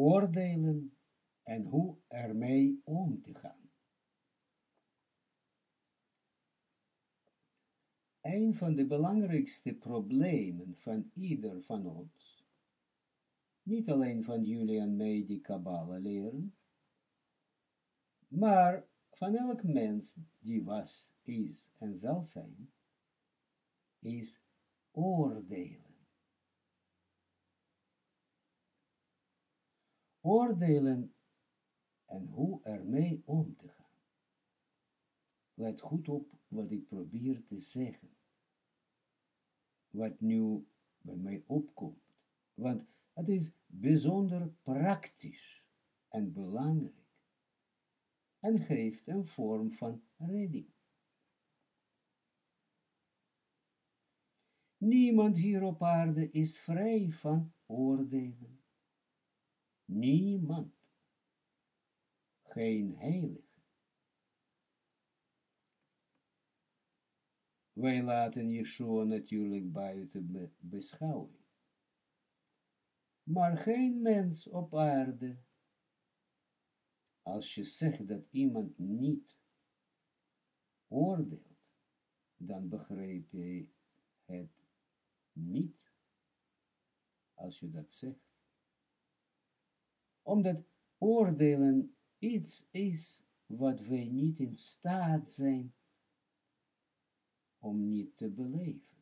oordelen en hoe ermee om te gaan. Een van de belangrijkste problemen van ieder van ons, niet alleen van jullie en mij die Kabbalah leren, maar van elk mens die was, is en zal zijn, is oordelen. Oordelen en hoe ermee om te gaan. Let goed op wat ik probeer te zeggen. Wat nu bij mij opkomt. Want het is bijzonder praktisch en belangrijk. En geeft een vorm van redding. Niemand hier op aarde is vrij van oordelen. Niemand. Geen heilig. Wij laten Yeshua natuurlijk buiten beschouwing. Maar geen mens op aarde, als je zegt dat iemand niet oordeelt, dan begrijp je het niet, als je dat zegt. Omdat oordelen iets is wat wij niet in staat zijn om niet te beleven.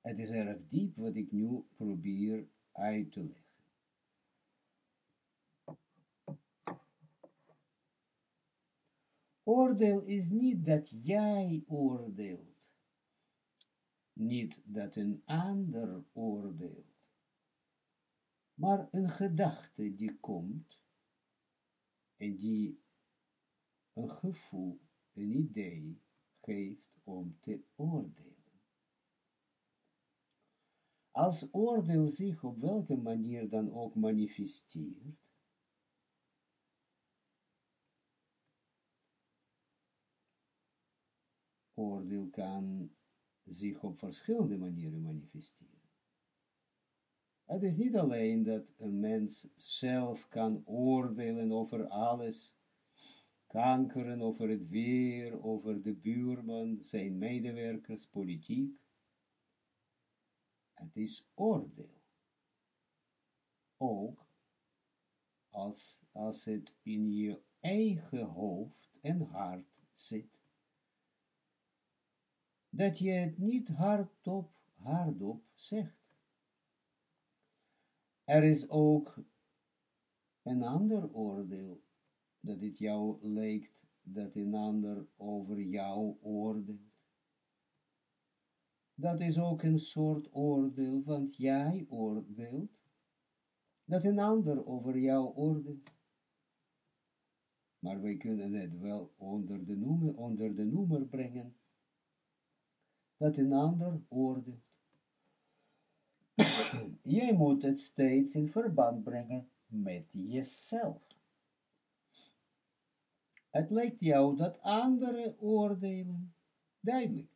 Het is erg diep wat ik nu probeer uit te leggen. Oordeel is niet dat jij oordeelt, niet dat een ander oordeelt, maar een gedachte die komt en die een gevoel, een idee geeft om te oordelen. Als oordeel zich op welke manier dan ook manifesteert, oordeel kan zich op verschillende manieren manifesteren. Het is niet alleen dat een mens zelf kan oordelen over alles, kankeren over het weer, over de buurman, zijn medewerkers, politiek. Het is oordeel. Ook als, als het in je eigen hoofd en hart zit, dat je het niet hardop, hardop zegt. Er is ook een ander oordeel, dat het jou lijkt dat een ander over jou oordeelt. Dat is ook een soort oordeel, want jij oordeelt, dat een ander over jou oordeelt. Maar wij kunnen het wel onder de noemer, onder de noemer brengen, dat een ander oordeelt. Jij moet het steeds in verband brengen met jezelf. Het lijkt jou dat anderen oordelen. Duidelijk.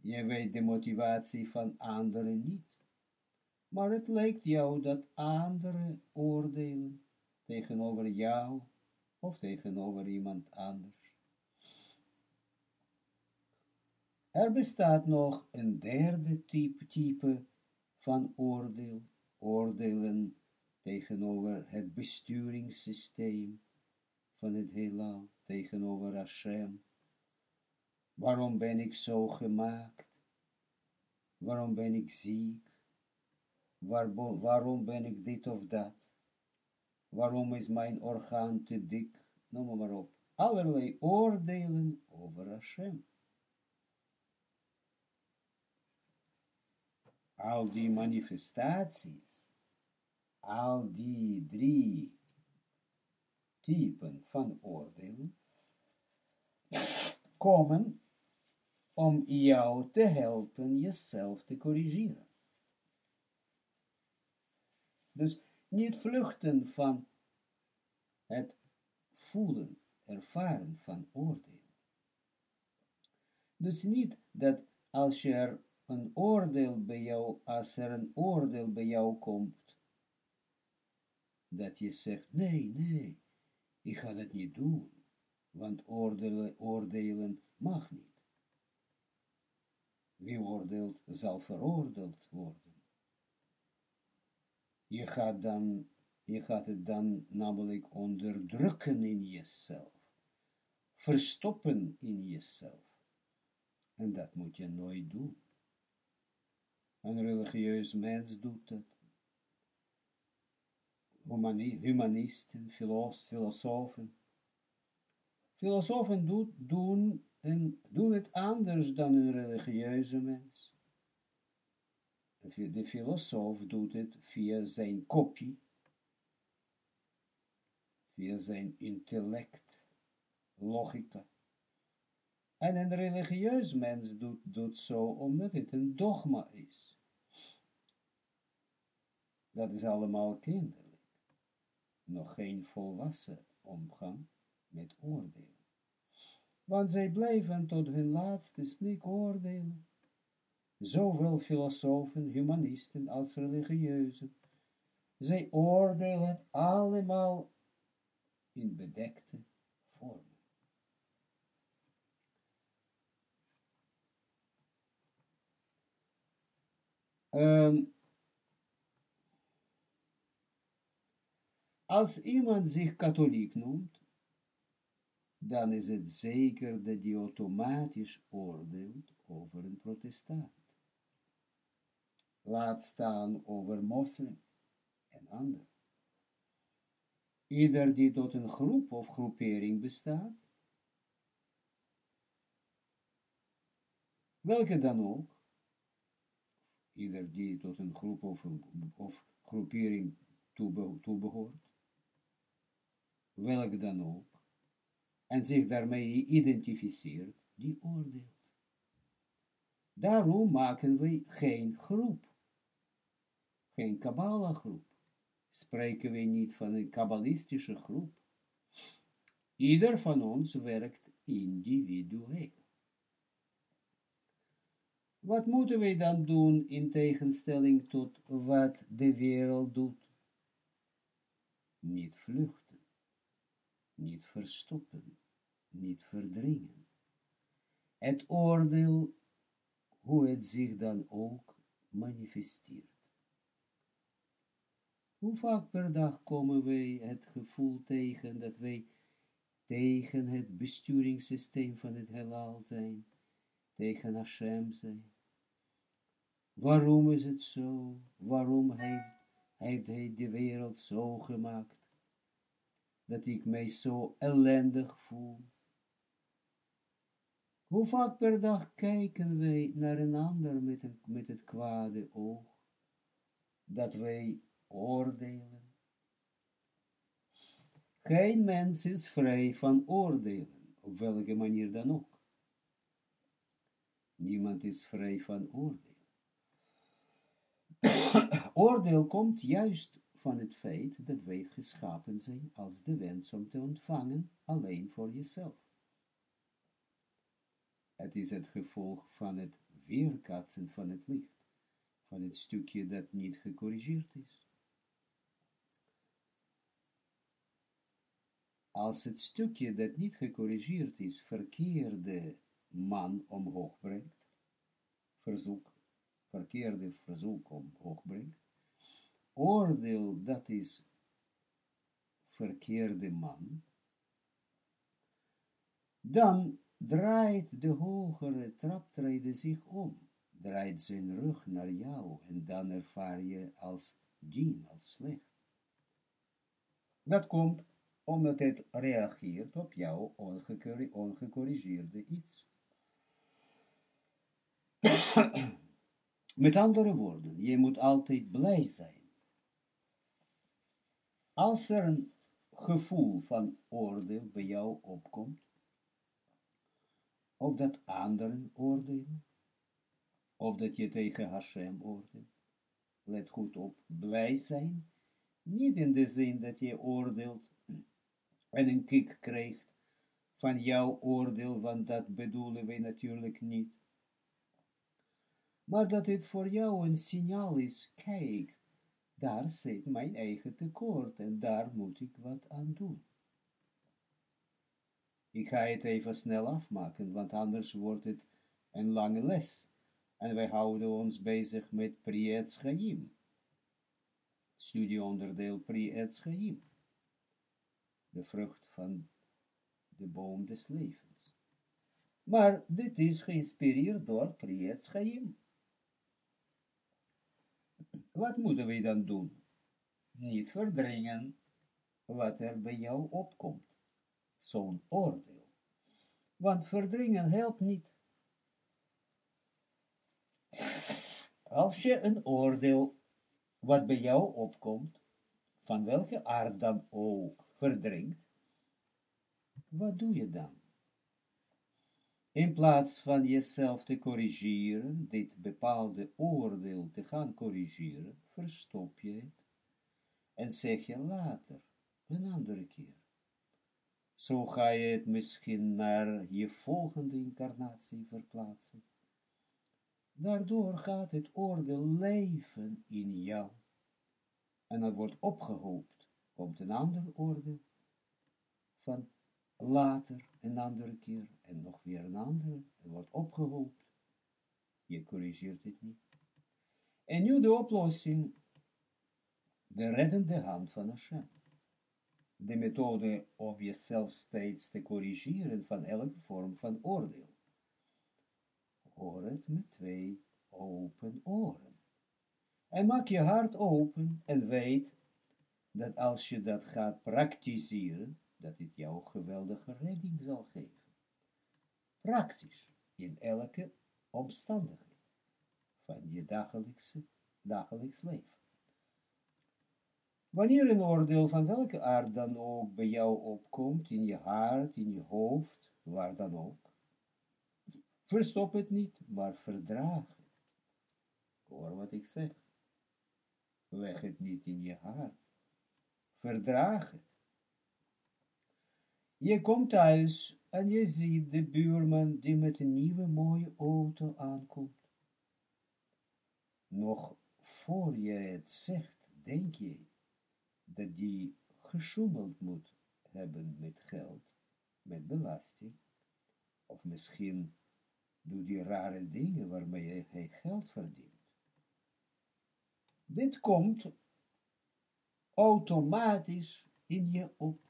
Je weet de motivatie van anderen niet. Maar het lijkt jou dat anderen oordelen tegenover jou of tegenover iemand anders. Er bestaat nog een derde type, type van oordeel, oordelen tegenover het besturingssysteem van het heelal, tegenover Hashem. Waarom ben ik zo gemaakt? Waarom ben ik ziek? waarom ben ik dit of dat? Waarom is mijn orgaan te dik? Noem maar op. Allerlei oordelen over Hashem. Al die manifestaties, al die drie typen van oordelen, komen om jou te helpen jezelf te corrigeren. Dus niet vluchten van het voelen, ervaren van oordelen. Dus niet dat als je er een oordeel bij jou, als er een oordeel bij jou komt, dat je zegt, nee, nee, ik ga dat niet doen, want oordelen, oordelen mag niet. Wie oordeelt, zal veroordeeld worden. Je gaat, dan, je gaat het dan namelijk onderdrukken in jezelf, verstoppen in jezelf. En dat moet je nooit doen. Een religieus mens doet dat. Humanisten, filosofen. Filosofen doen, doen, en doen het anders dan een religieuze mens. De filosoof doet het via zijn kopie, via zijn intellect, logica. En een religieus mens doet, doet zo omdat het een dogma is. Dat is allemaal kinderlijk. Nog geen volwassen omgang met oordelen. Want zij blijven tot hun laatste snik oordelen. Zowel filosofen, humanisten als religieuzen. Zij oordelen allemaal in bedekte vorm. Um, als iemand zich katholiek noemt, dan is het zeker dat hij automatisch oordeelt over een protestant. Laat staan over moslim en ander. Ieder die tot een groep of groepering bestaat, welke dan ook, ieder die tot een groep of, of groepering toebehoort, welk dan ook, en zich daarmee identificeert, die oordeelt. Daarom maken we geen groep, geen Kabbalah groep. Spreken we niet van een kabbalistische groep. Ieder van ons werkt individueel. Wat moeten wij dan doen in tegenstelling tot wat de wereld doet? Niet vluchten, niet verstoppen, niet verdringen. Het oordeel, hoe het zich dan ook manifesteert. Hoe vaak per dag komen wij het gevoel tegen dat wij tegen het besturingssysteem van het heelal zijn, tegen Hashem zijn. Waarom is het zo? Waarom heeft, heeft hij de wereld zo gemaakt? Dat ik mij zo ellendig voel. Hoe vaak per dag kijken wij naar een ander met, een, met het kwade oog, dat wij oordelen. Geen mens is vrij van oordelen, op welke manier dan ook. Niemand is vrij van oordeel. oordeel komt juist van het feit dat wij geschapen zijn als de wens om te ontvangen alleen voor jezelf. Het is het gevolg van het weerkaatsen van het licht, van het stukje dat niet gecorrigeerd is. Als het stukje dat niet gecorrigeerd is, verkeerde man omhoog brengt, verzoek, verkeerde verzoek omhoog brengt, oordeel dat is verkeerde man, dan draait de hogere traptreden zich om, draait zijn rug naar jou en dan ervaar je als dien, als slecht. Dat komt omdat het reageert op jouw ongecorrigeerde iets. Met andere woorden, je moet altijd blij zijn. Als er een gevoel van oordeel bij jou opkomt, of dat anderen oordelen, of dat je tegen Hashem oordeelt, let goed op, blij zijn, niet in de zin dat je oordeelt en een kick krijgt van jouw oordeel, want dat bedoelen wij natuurlijk niet. maar dat het voor jou een signaal is, kijk, daar zit mijn eigen tekort en daar moet ik wat aan doen. Ik ga het even snel afmaken, want anders wordt het een lange les. En wij houden ons bezig met Pri Chaim. Studieonderdeel Pri Chaim. De vrucht van de boom des levens. Maar dit is geïnspireerd door Pri Chaim. Wat moeten we dan doen? Niet verdringen wat er bij jou opkomt. Zo'n oordeel. Want verdringen helpt niet. Als je een oordeel wat bij jou opkomt, van welke aard dan ook, verdringt, wat doe je dan? In plaats van jezelf te corrigeren, dit bepaalde oordeel te gaan corrigeren, verstop je het en zeg je later, een andere keer. Zo ga je het misschien naar je volgende incarnatie verplaatsen. Daardoor gaat het oordeel leven in jou. En er wordt opgehoopt, komt een ander oordeel van later een andere keer en nog weer een andere, er wordt opgehoopt. Je corrigeert het niet. En nu de oplossing, de reddende hand van Hashem. De methode om jezelf steeds te corrigeren van elke vorm van oordeel. Hoor het met twee open oren. En maak je hart open en weet dat als je dat gaat praktiseren, dat het jou geweldige redding zal geven. Praktisch, in elke omstandigheid van je dagelijkse, dagelijks leven. Wanneer een oordeel van welke aard dan ook bij jou opkomt, in je hart, in je hoofd, waar dan ook, verstop het niet, maar verdraag het. Hoor wat ik zeg. Leg het niet in je hart. Verdraag het. Je komt thuis en je ziet de buurman die met een nieuwe mooie auto aankomt. Nog voor je het zegt, denk je dat die gesjoemeld moet hebben met geld, met belasting, of misschien doet die rare dingen waarmee hij geld verdient. Dit komt automatisch in je op.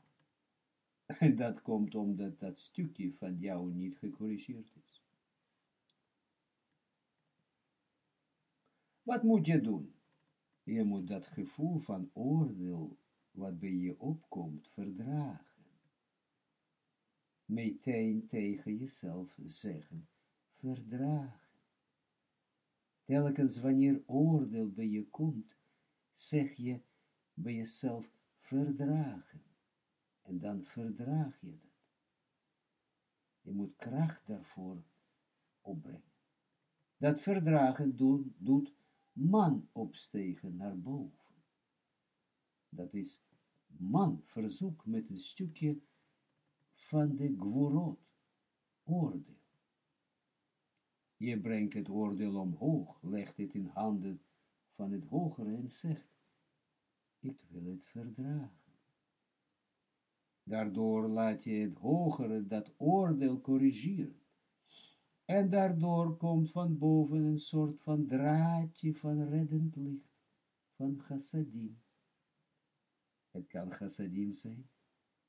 Dat komt omdat dat stukje van jou niet gecorrigeerd is. Wat moet je doen? Je moet dat gevoel van oordeel, wat bij je opkomt, verdragen. Meteen tegen jezelf zeggen, verdragen. Telkens wanneer oordeel bij je komt, zeg je bij jezelf verdragen. En dan verdraag je dat. Je moet kracht daarvoor opbrengen. Dat verdragen doet, doet man opstegen naar boven. Dat is man verzoek met een stukje van de gvorot, oordeel. Je brengt het oordeel omhoog, legt het in handen van het hogere en zegt, ik wil het verdragen. Daardoor laat je het hogere dat oordeel corrigeren. En daardoor komt van boven een soort van draadje van reddend licht, van chassadim. Het kan chassadim zijn,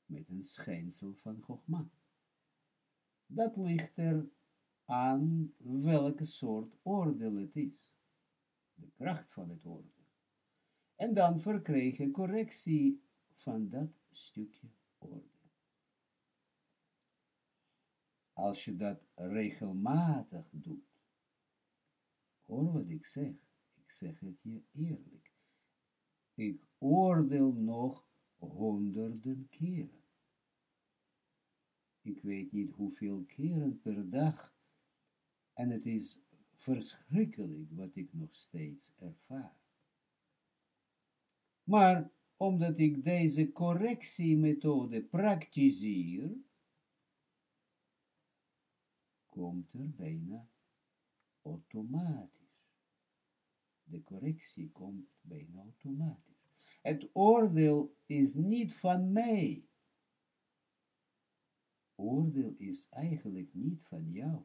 met een schijnsel van Chogma. Dat ligt er aan welke soort oordeel het is. De kracht van het oordeel. En dan verkreeg je correctie van dat stukje Als je dat regelmatig doet, hoor wat ik zeg, ik zeg het je eerlijk, ik oordeel nog honderden keren. Ik weet niet hoeveel keren per dag, en het is verschrikkelijk wat ik nog steeds ervaar. Maar omdat ik deze correctiemethode praktiseer, komt er bijna automatisch de correctie komt bijna automatisch. Het oordeel is niet van mij. Oordeel is eigenlijk niet van jou.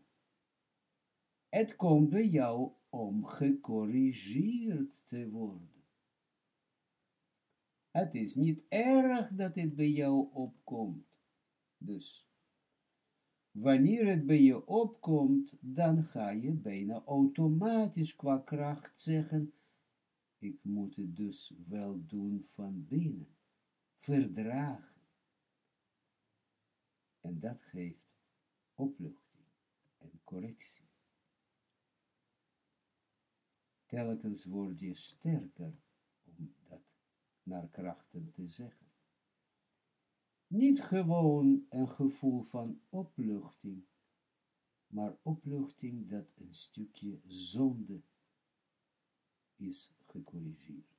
Het komt bij jou om gecorrigeerd te worden. Het is niet erg dat het bij jou opkomt. Dus, wanneer het bij je opkomt, dan ga je bijna automatisch qua kracht zeggen, ik moet het dus wel doen van binnen, verdragen. En dat geeft opluchting en correctie. Telkens word je sterker om dat naar krachten te zeggen. Niet gewoon een gevoel van opluchting, maar opluchting dat een stukje zonde is gecorrigeerd.